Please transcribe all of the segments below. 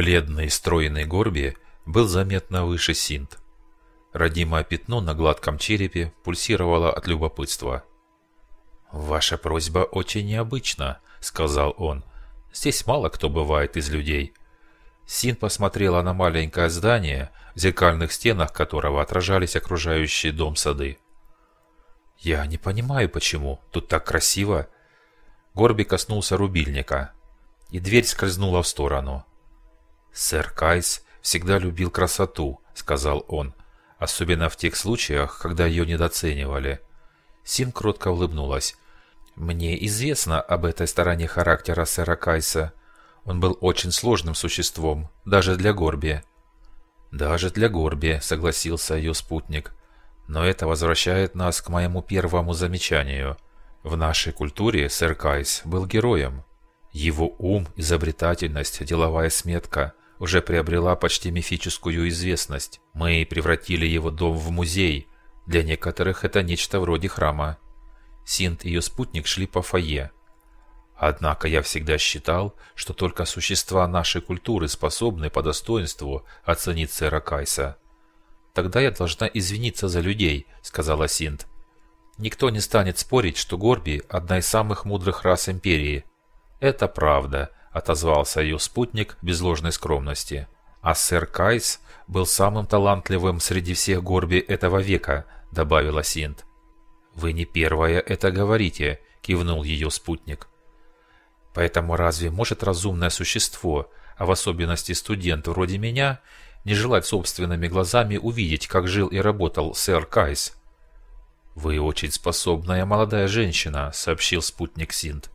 Бледный стройный Горби был заметно выше Синт. Родимое пятно на гладком черепе пульсировало от любопытства. «Ваша просьба очень необычна», — сказал он. «Здесь мало кто бывает из людей». Син посмотрела на маленькое здание, в зеркальных стенах которого отражались окружающие дом сады. «Я не понимаю, почему. Тут так красиво». Горби коснулся рубильника, и дверь скользнула в сторону. «Сэр Кайс всегда любил красоту», — сказал он особенно в тех случаях, когда ее недооценивали. Син кротко улыбнулась. «Мне известно об этой стороне характера сэра Кайса. Он был очень сложным существом, даже для Горби». «Даже для Горби», — согласился ее спутник. «Но это возвращает нас к моему первому замечанию. В нашей культуре сэр Кайс был героем. Его ум, изобретательность, деловая сметка — уже приобрела почти мифическую известность. Мы превратили его дом в музей. Для некоторых это нечто вроде храма. Синт и ее спутник шли по фойе. Однако я всегда считал, что только существа нашей культуры способны по достоинству оценить сэра Кайса. «Тогда я должна извиниться за людей», — сказала Синт. «Никто не станет спорить, что Горби – одна из самых мудрых рас Империи. Это правда, – отозвался ее спутник без ложной скромности. «А сэр Кайс был самым талантливым среди всех горби этого века», – добавила Синт. «Вы не первая это говорите», – кивнул ее спутник. «Поэтому разве может разумное существо, а в особенности студент вроде меня, не желать собственными глазами увидеть, как жил и работал сэр Кайс?» «Вы очень способная молодая женщина», – сообщил спутник Синт.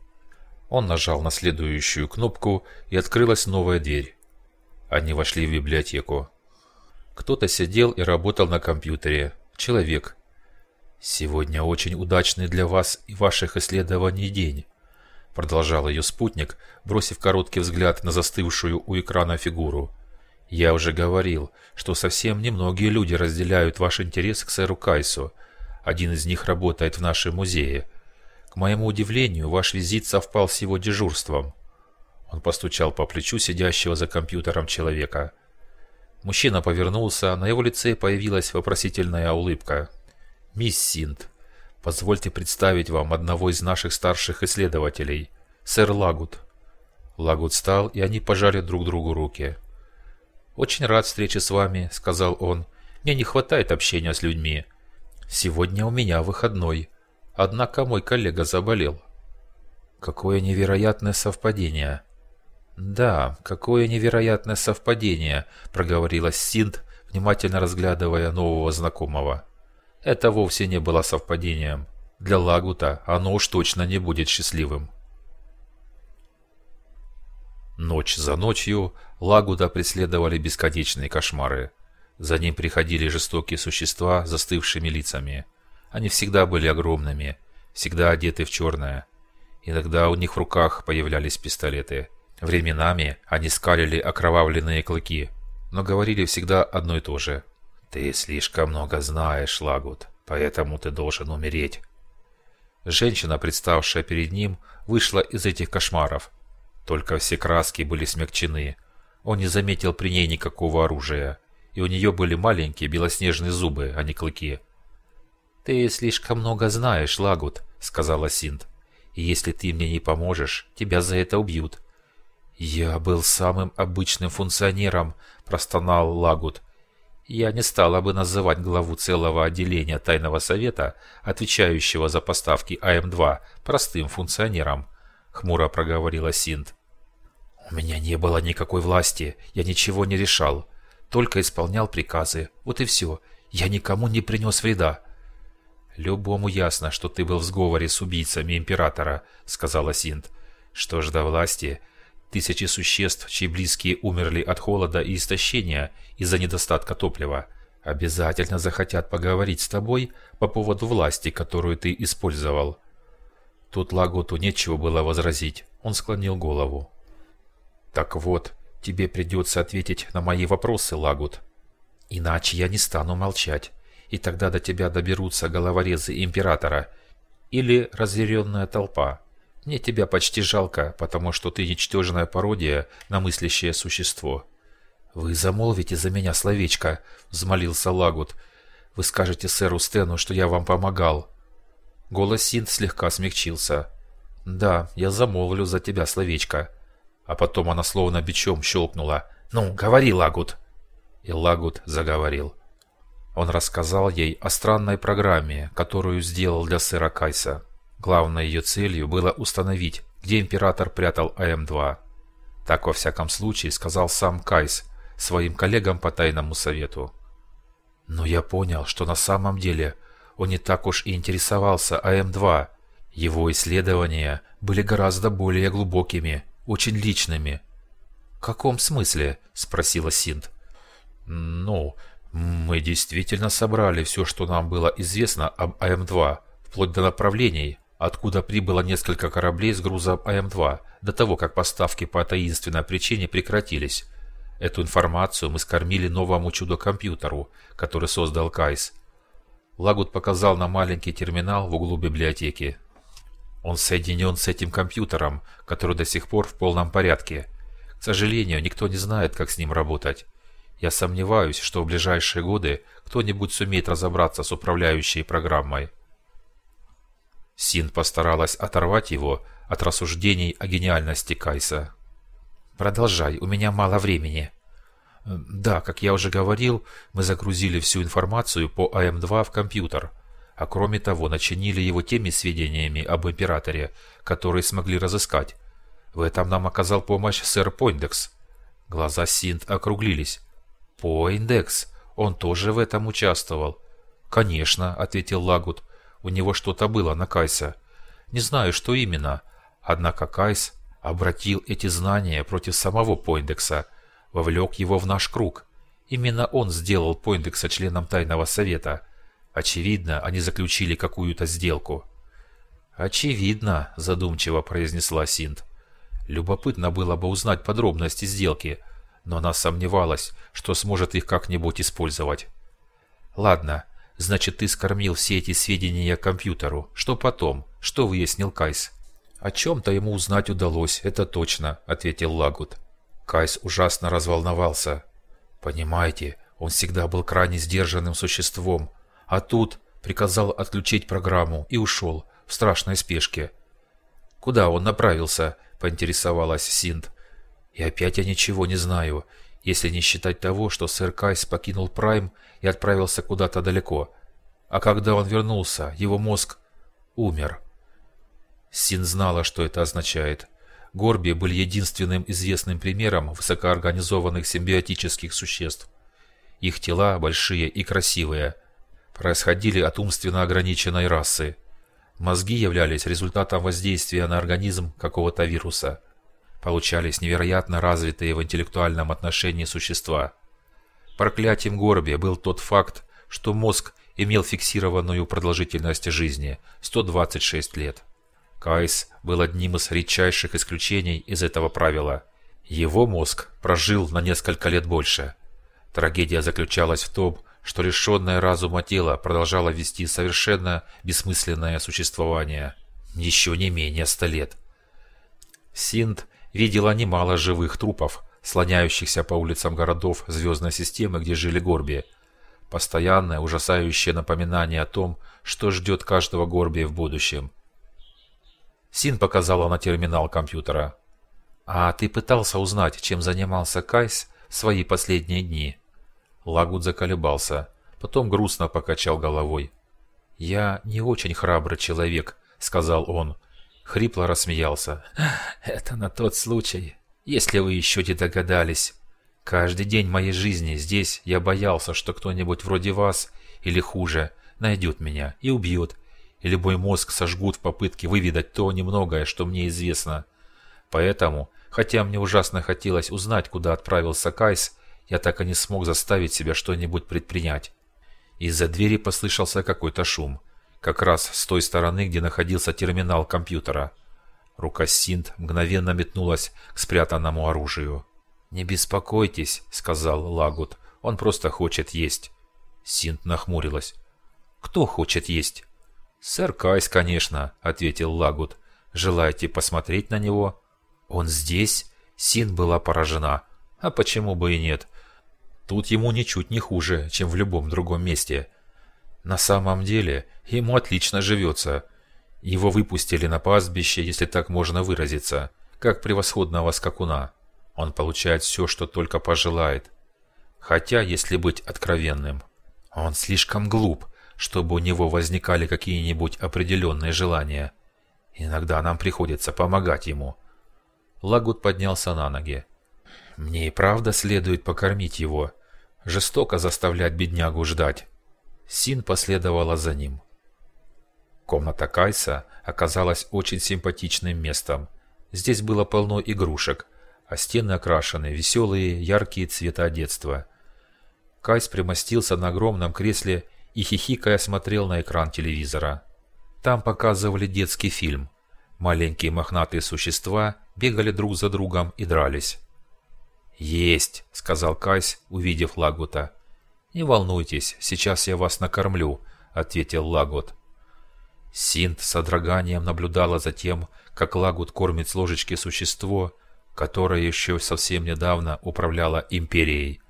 Он нажал на следующую кнопку, и открылась новая дверь. Они вошли в библиотеку. Кто-то сидел и работал на компьютере. Человек. «Сегодня очень удачный для вас и ваших исследований день», продолжал ее спутник, бросив короткий взгляд на застывшую у экрана фигуру. «Я уже говорил, что совсем немногие люди разделяют ваш интерес к сэру Кайсу. Один из них работает в нашем музее. К моему удивлению, ваш визит совпал с его дежурством. Он постучал по плечу сидящего за компьютером человека. Мужчина повернулся, на его лице появилась вопросительная улыбка. «Мисс Синт, позвольте представить вам одного из наших старших исследователей, сэр Лагут». Лагут встал, и они пожали друг другу руки. «Очень рад встрече с вами», — сказал он. «Мне не хватает общения с людьми. Сегодня у меня выходной. Однако мой коллега заболел. Какое невероятное совпадение. Да, какое невероятное совпадение, проговорила Синт, внимательно разглядывая нового знакомого. Это вовсе не было совпадением. Для Лагута оно уж точно не будет счастливым. Ночь за ночью Лагута преследовали бесконечные кошмары. За ним приходили жестокие существа с застывшими лицами. Они всегда были огромными, всегда одеты в черное. Иногда у них в руках появлялись пистолеты. Временами они скалили окровавленные клыки, но говорили всегда одно и то же. «Ты слишком много знаешь, Лагут, поэтому ты должен умереть». Женщина, представшая перед ним, вышла из этих кошмаров. Только все краски были смягчены. Он не заметил при ней никакого оружия, и у нее были маленькие белоснежные зубы, а не клыки. «Ты слишком много знаешь, Лагут», — сказала Синт. «И если ты мне не поможешь, тебя за это убьют». «Я был самым обычным функционером», — простонал Лагут. «Я не стала бы называть главу целого отделения Тайного Совета, отвечающего за поставки АМ-2, простым функционером», — хмуро проговорила Синт. «У меня не было никакой власти, я ничего не решал, только исполнял приказы, вот и все. Я никому не принес вреда». «Любому ясно, что ты был в сговоре с убийцами Императора», — сказала Синт. «Что ж до власти, тысячи существ, чьи близкие умерли от холода и истощения из-за недостатка топлива, обязательно захотят поговорить с тобой по поводу власти, которую ты использовал». Тут Лагуту нечего было возразить, он склонил голову. «Так вот, тебе придется ответить на мои вопросы, Лагут. Иначе я не стану молчать и тогда до тебя доберутся головорезы императора или разъяренная толпа. Мне тебя почти жалко, потому что ты ничтожная пародия на мыслящее существо. «Вы замолвите за меня словечко», — взмолился Лагут. «Вы скажете сэру Стэну, что я вам помогал». Голос Синт слегка смягчился. «Да, я замолвлю за тебя словечко». А потом она словно бичом щелкнула. «Ну, говори, Лагут!» И Лагут заговорил. Он рассказал ей о странной программе, которую сделал для сэра Кайса. Главной ее целью было установить, где император прятал АМ-2. Так, во всяком случае, сказал сам Кайс своим коллегам по тайному совету. Но я понял, что на самом деле он не так уж и интересовался АМ-2. Его исследования были гораздо более глубокими, очень личными. «В каком смысле?» – спросила Синт. «Ну, мы действительно собрали все, что нам было известно об АМ-2, вплоть до направлений, откуда прибыло несколько кораблей с грузом АМ-2, до того, как поставки по таинственной причине прекратились. Эту информацию мы скормили новому чудо-компьютеру, который создал Кайс. Лагут показал на маленький терминал в углу библиотеки. Он соединен с этим компьютером, который до сих пор в полном порядке. К сожалению, никто не знает, как с ним работать. Я сомневаюсь, что в ближайшие годы кто-нибудь сумеет разобраться с управляющей программой. Син постаралась оторвать его от рассуждений о гениальности Кайса. «Продолжай, у меня мало времени». «Да, как я уже говорил, мы загрузили всю информацию по АМ-2 в компьютер, а кроме того начинили его теми сведениями об Императоре, которые смогли разыскать. В этом нам оказал помощь сэр Пойндекс». Глаза Синт округлились. «Пойндекс? Он тоже в этом участвовал?» «Конечно», — ответил Лагут. «У него что-то было на Кайса. Не знаю, что именно. Однако Кайс обратил эти знания против самого Пойндекса, вовлек его в наш круг. Именно он сделал Пойндекса членом Тайного Совета. Очевидно, они заключили какую-то сделку. «Очевидно», – задумчиво произнесла Синт. Любопытно было бы узнать подробности сделки, но она сомневалась, что сможет их как-нибудь использовать. «Ладно, значит, ты скормил все эти сведения компьютеру. Что потом? Что выяснил Кайс?» «О чем-то ему узнать удалось, это точно», — ответил Лагут. Кайс ужасно разволновался. «Понимаете, он всегда был крайне сдержанным существом, а тут приказал отключить программу и ушел в страшной спешке». «Куда он направился?» — поинтересовалась Синт. «И опять я ничего не знаю, если не считать того, что сэр Кайс покинул Прайм и отправился куда-то далеко. А когда он вернулся, его мозг умер». Син знала, что это означает. Горби были единственным известным примером высокоорганизованных симбиотических существ. Их тела, большие и красивые, происходили от умственно ограниченной расы. Мозги являлись результатом воздействия на организм какого-то вируса. Получались невероятно развитые в интеллектуальном отношении существа. Проклятием Горби был тот факт, что мозг имел фиксированную продолжительность жизни – 126 лет. Кайс был одним из редчайших исключений из этого правила. Его мозг прожил на несколько лет больше. Трагедия заключалась в том, что лишенное разума тело продолжало вести совершенно бессмысленное существование. Еще не менее ста лет. Синд видела немало живых трупов, слоняющихся по улицам городов звездной системы, где жили Горби. Постоянное ужасающее напоминание о том, что ждет каждого Горби в будущем. Син показала на терминал компьютера. «А ты пытался узнать, чем занимался Кайс в свои последние дни?» Лагут заколебался, потом грустно покачал головой. «Я не очень храбрый человек», — сказал он. Хрипло рассмеялся. «Это на тот случай, если вы еще не догадались. Каждый день моей жизни здесь я боялся, что кто-нибудь вроде вас, или хуже, найдет меня и убьет, и любой мозг сожгут в попытке выведать то немногое, что мне известно. Поэтому, хотя мне ужасно хотелось узнать, куда отправился Кайс, я так и не смог заставить себя что-нибудь предпринять. Из-за двери послышался какой-то шум, как раз с той стороны, где находился терминал компьютера. Рука Синт мгновенно метнулась к спрятанному оружию. «Не беспокойтесь», — сказал Лагут, — «он просто хочет есть». Синт нахмурилась. «Кто хочет есть?» «Сэр Кайс, конечно», — ответил Лагут. «Желаете посмотреть на него?» «Он здесь?» Син была поражена. «А почему бы и нет? Тут ему ничуть не хуже, чем в любом другом месте. На самом деле, ему отлично живется. Его выпустили на пастбище, если так можно выразиться, как превосходного скакуна. Он получает все, что только пожелает. Хотя, если быть откровенным, он слишком глуп, чтобы у него возникали какие-нибудь определенные желания. Иногда нам приходится помогать ему. Лагут поднялся на ноги. Мне и правда следует покормить его. Жестоко заставлять беднягу ждать. Син последовала за ним. Комната Кайса оказалась очень симпатичным местом. Здесь было полно игрушек, а стены окрашены веселые, яркие цвета детства. Кайс примостился на огромном кресле и хихикая смотрел на экран телевизора. Там показывали детский фильм. Маленькие мохнатые существа бегали друг за другом и дрались. «Есть», — сказал Кайс, увидев Лагута. «Не волнуйтесь, сейчас я вас накормлю», — ответил Лагут. Синт с содроганием наблюдала за тем, как Лагут кормит с ложечки существо, которое еще совсем недавно управляло Империей.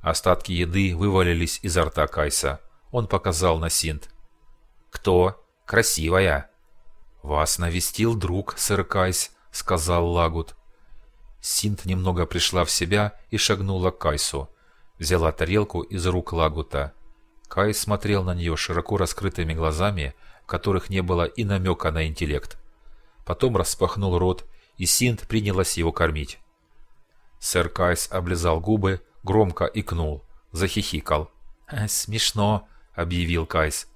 Остатки еды вывалились изо рта Кайса. Он показал на Синт. «Кто? Красивая!» «Вас навестил друг, сэр Кайс», — сказал Лагут. Синт немного пришла в себя и шагнула к Кайсу. Взяла тарелку из рук Лагута. Кайс смотрел на нее широко раскрытыми глазами, в которых не было и намека на интеллект. Потом распахнул рот, и Синт принялась его кормить. Сэр Кайс облизал губы, громко икнул, захихикал. «Э, «Смешно», — объявил Кайс.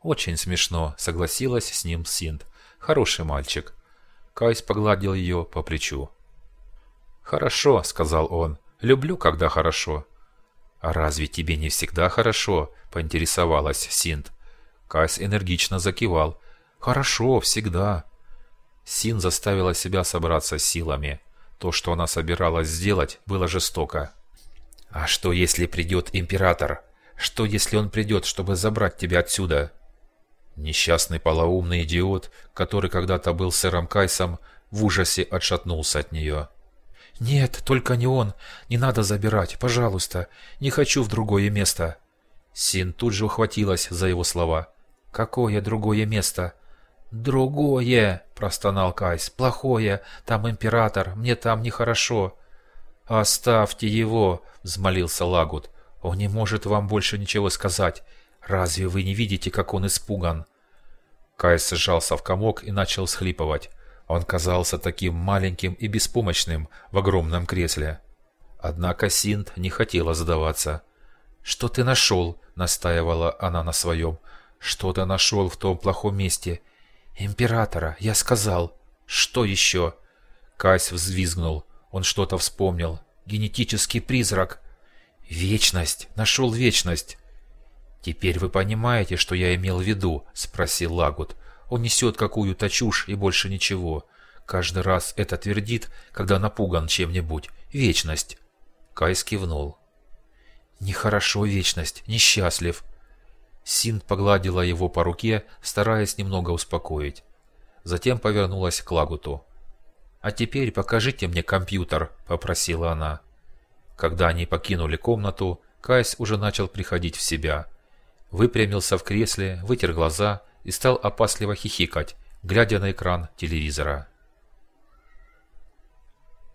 «Очень смешно», — согласилась с ним Синт. «Хороший мальчик». Кайс погладил ее по плечу. «Хорошо», — сказал он. «Люблю, когда хорошо». «А разве тебе не всегда хорошо?» — поинтересовалась Синт. Кайс энергично закивал. «Хорошо, всегда». Син заставила себя собраться силами. То, что она собиралась сделать, было жестоко. «А что, если придет император? Что, если он придет, чтобы забрать тебя отсюда?» Несчастный полоумный идиот, который когда-то был сэром Кайсом, в ужасе отшатнулся от нее. «Нет, только не он. Не надо забирать, пожалуйста. Не хочу в другое место». Син тут же ухватилась за его слова. «Какое другое место?» «Другое!» – простонал Кайс. «Плохое. Там император. Мне там нехорошо». «Оставьте его!» – взмолился Лагут. «Он не может вам больше ничего сказать. Разве вы не видите, как он испуган?» Кайс сжался в комок и начал схлипывать. Он казался таким маленьким и беспомощным в огромном кресле. Однако Синт не хотела сдаваться. «Что ты нашел?» — настаивала она на своем. «Что ты нашел в том плохом месте?» «Императора, я сказал». «Что еще?» Кайс взвизгнул. Он что-то вспомнил. «Генетический призрак». «Вечность! Нашел вечность!» «Теперь вы понимаете, что я имел в виду?» — спросил Лагут. Он несет какую-то чушь и больше ничего. Каждый раз это твердит, когда напуган чем-нибудь. Вечность. Кайс кивнул. Нехорошо вечность, несчастлив. Синт погладила его по руке, стараясь немного успокоить. Затем повернулась к Лагуту. «А теперь покажите мне компьютер», — попросила она. Когда они покинули комнату, Кайс уже начал приходить в себя. Выпрямился в кресле, вытер глаза и стал опасливо хихикать, глядя на экран телевизора.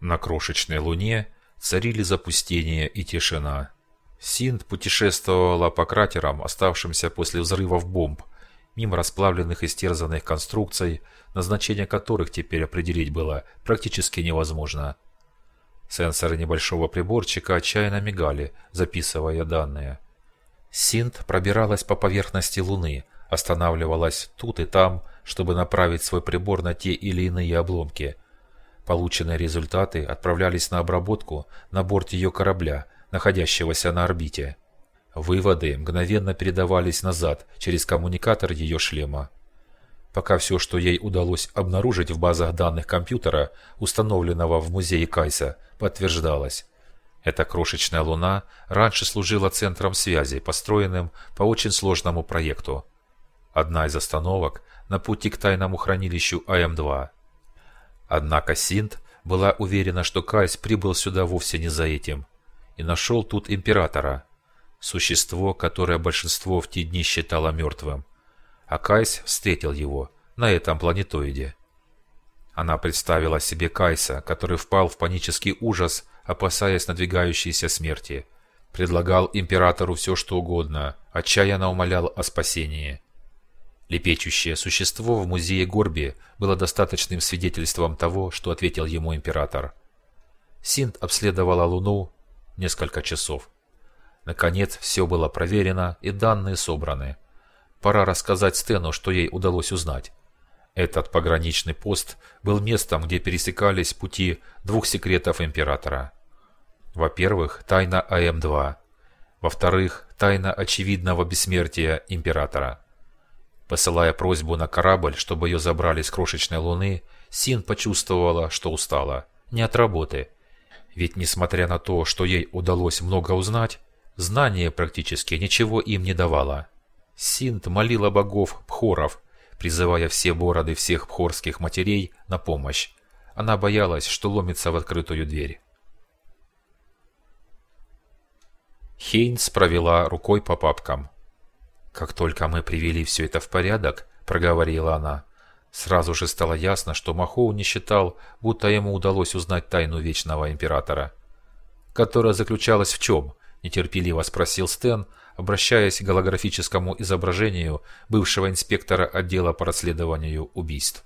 На крошечной луне царили запустение и тишина. Синд путешествовала по кратерам, оставшимся после взрывов бомб, мимо расплавленных и стерзанных конструкций, назначение которых теперь определить было практически невозможно. Сенсоры небольшого приборчика отчаянно мигали, записывая данные. Синт пробиралась по поверхности Луны, останавливалась тут и там, чтобы направить свой прибор на те или иные обломки. Полученные результаты отправлялись на обработку на борт ее корабля, находящегося на орбите. Выводы мгновенно передавались назад через коммуникатор ее шлема. Пока все, что ей удалось обнаружить в базах данных компьютера, установленного в музее Кайса, подтверждалось. Эта крошечная луна раньше служила центром связи, построенным по очень сложному проекту. Одна из остановок на пути к тайному хранилищу АМ-2. Однако Синт была уверена, что Кайс прибыл сюда вовсе не за этим. и нашел тут императора, существо, которое большинство в те дни считало мертвым. А Кайс встретил его на этом планетоиде. Она представила себе Кайса, который впал в панический ужас, опасаясь надвигающейся смерти. Предлагал императору все, что угодно, отчаянно умолял о спасении. Лепечущее существо в музее Горби было достаточным свидетельством того, что ответил ему император. Синт обследовала Луну несколько часов. Наконец, все было проверено и данные собраны. Пора рассказать Стэну, что ей удалось узнать. Этот пограничный пост был местом, где пересекались пути двух секретов Императора. Во-первых, тайна АМ-2. Во-вторых, тайна очевидного бессмертия Императора. Посылая просьбу на корабль, чтобы ее забрали с крошечной Луны, Син почувствовала, что устала. Не от работы. Ведь несмотря на то, что ей удалось много узнать, знание практически ничего им не давало. Синт молила богов Пхоров, призывая все бороды всех пхорских матерей на помощь. Она боялась, что ломится в открытую дверь. Хейнс провела рукой по папкам. «Как только мы привели все это в порядок», — проговорила она, — сразу же стало ясно, что Махоу не считал, будто ему удалось узнать тайну Вечного Императора. «Которая заключалась в чем?» — нетерпеливо спросил Стэн, обращаясь к голографическому изображению бывшего инспектора отдела по расследованию убийств.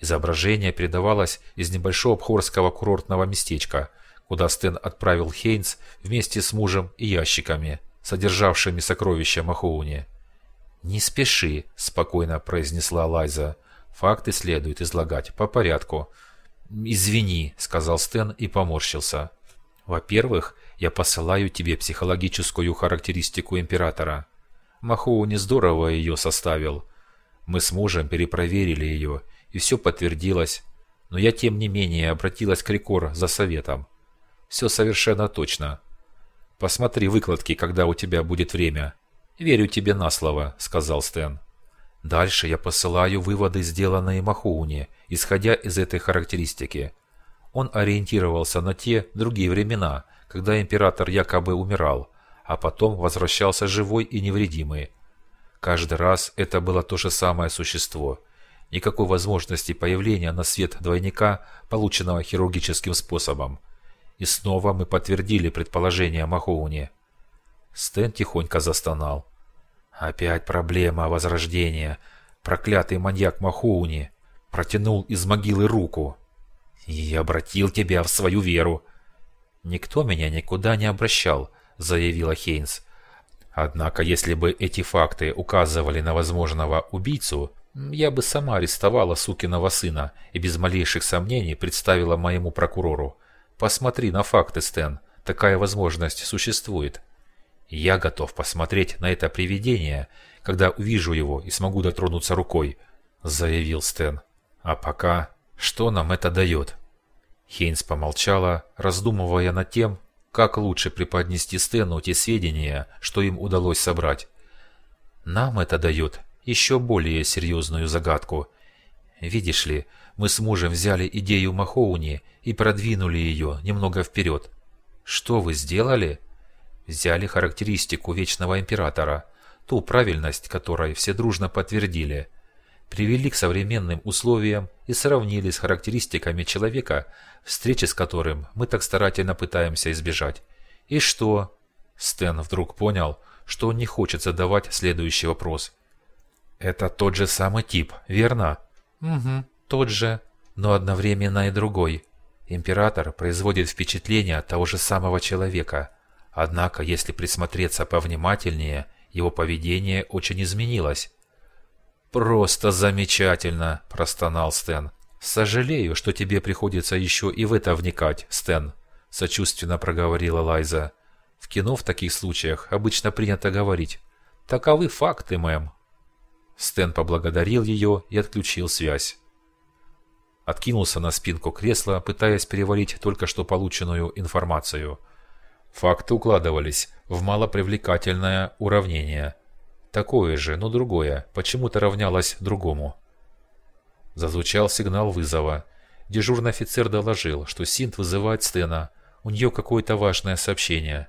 Изображение передавалось из небольшого обхорского курортного местечка, куда Стэн отправил Хейнс вместе с мужем и ящиками, содержавшими сокровища Махоуни. «Не спеши», – спокойно произнесла Лайза. «Факты следует излагать по порядку». «Извини», – сказал Стэн и поморщился. «Во-первых, я посылаю тебе психологическую характеристику императора. Махоу не здорово ее составил. Мы с мужем перепроверили ее, и все подтвердилось. Но я тем не менее обратилась к Рикор за советом. Все совершенно точно. Посмотри выкладки, когда у тебя будет время. Верю тебе на слово, сказал Стэн. Дальше я посылаю выводы, сделанные Махоуни, исходя из этой характеристики. Он ориентировался на те другие времена, когда император якобы умирал, а потом возвращался живой и невредимый. Каждый раз это было то же самое существо. Никакой возможности появления на свет двойника, полученного хирургическим способом. И снова мы подтвердили предположение Махоуни. Стэн тихонько застонал. Опять проблема возрождения. Проклятый маньяк Махоуни протянул из могилы руку. И обратил тебя в свою веру. «Никто меня никуда не обращал», – заявила Хейнс. «Однако, если бы эти факты указывали на возможного убийцу, я бы сама арестовала сукиного сына и без малейших сомнений представила моему прокурору. Посмотри на факты, Стэн, такая возможность существует. Я готов посмотреть на это привидение, когда увижу его и смогу дотронуться рукой», – заявил Стэн. «А пока, что нам это дает?» Хейнс помолчала, раздумывая над тем, как лучше преподнести Стэну те сведения, что им удалось собрать. Нам это дает еще более серьезную загадку. Видишь ли, мы с мужем взяли идею Махоуни и продвинули ее немного вперед. Что вы сделали? Взяли характеристику Вечного Императора, ту правильность которой все дружно подтвердили – привели к современным условиям и сравнили с характеристиками человека, встречи с которым мы так старательно пытаемся избежать. И что? Стэн вдруг понял, что он не хочет задавать следующий вопрос. Это тот же самый тип, верно? Угу, тот же, но одновременно и другой. Император производит впечатление того же самого человека. Однако, если присмотреться повнимательнее, его поведение очень изменилось. «Просто замечательно!» – простонал Стэн. «Сожалею, что тебе приходится еще и в это вникать, Стэн», – сочувственно проговорила Лайза. «В кино в таких случаях обычно принято говорить. Таковы факты, мэм». Стэн поблагодарил ее и отключил связь. Откинулся на спинку кресла, пытаясь переварить только что полученную информацию. Факты укладывались в малопривлекательное уравнение – Такое же, но другое, почему-то равнялось другому. Зазвучал сигнал вызова. Дежурный офицер доложил, что Синт вызывает Стена. У нее какое-то важное сообщение.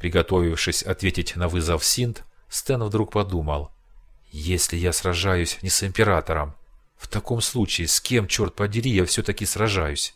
Приготовившись ответить на вызов Синт, Стэн вдруг подумал. Если я сражаюсь не с Императором, в таком случае с кем, черт подери, я все-таки сражаюсь?